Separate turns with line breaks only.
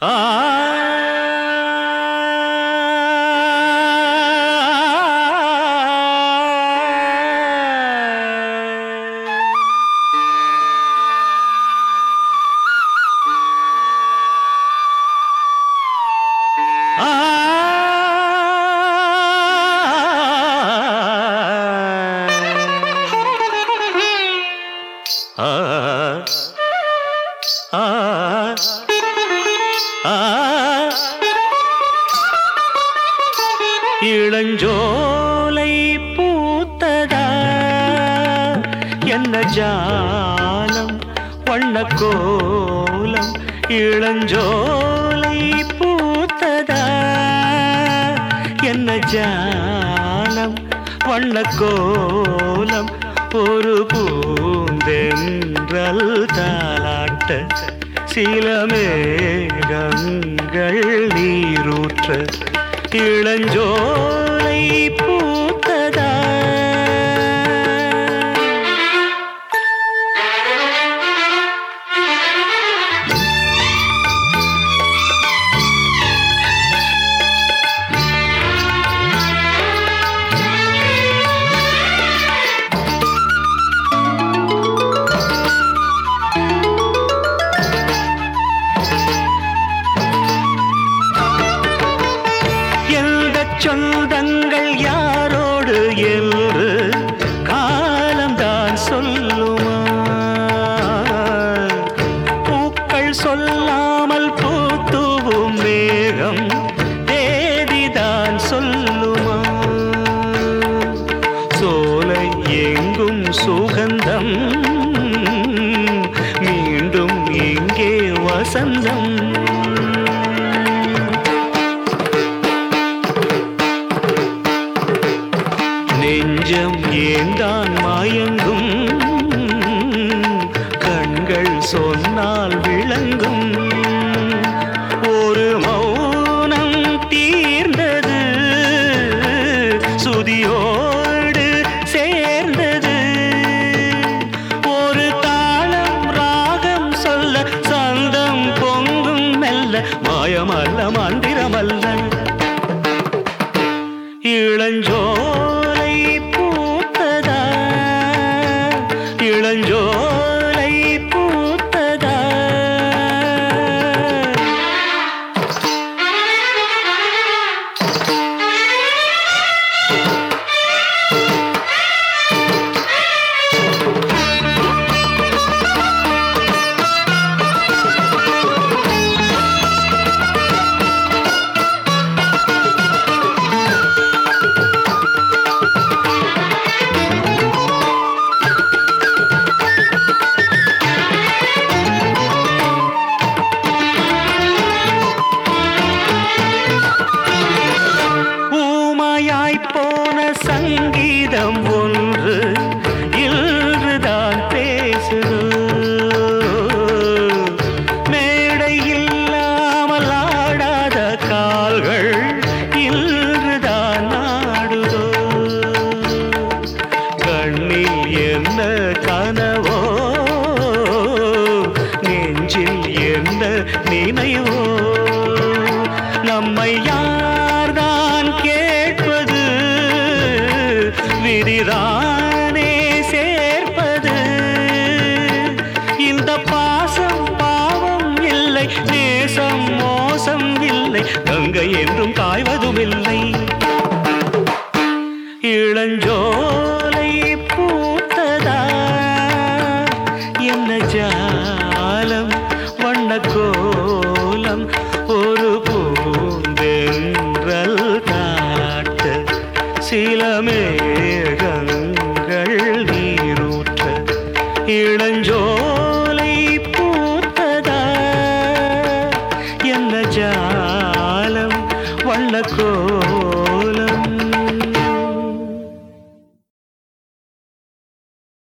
啊啊！இளஞ்சோலை பூத்ததா? என்ன ஜாலம் வண்ண கோலம் இளஞ்சோலை பூத்ததா? என்ன ஜாலம் வண்ண கோலம் ஒரு பூந்தென்றல் தாளாட்ட சில மேகங்கள் நீரூற்ற இளஞ்சோலை என்று காலம்தான் சொல்லுமா பூக்கள் சொல்லாமல் பூத்துவும் மேகம் தேதிதான் சொல்லுமா சோலை எங்கும் சுகந்தம் மீண்டும் இங்கே வசந்தம். சொன்னால் விளங்கும். ஒரு மௌனம் தீர்ந்தது சுதியோடு சேர்ந்தது. ஒரு தாளம் ராகம் சொல்ல சந்தம் பொங்கும் மெல்ல மாயமல்ல மந்திரமல்ல. இளஞ்சோ கண்ணில் என்ன கனவோ? நெஞ்சில் என்ன நினைவோ? நம்மை யார்தான் கேட்பது? விரிதானே சேர்ப்பது? இந்த பாசம் பாவம் இல்லை நேசம் மோசம் இல்லை கங்கை என்றும் காய்வதும் இல்லை عالم ولا كون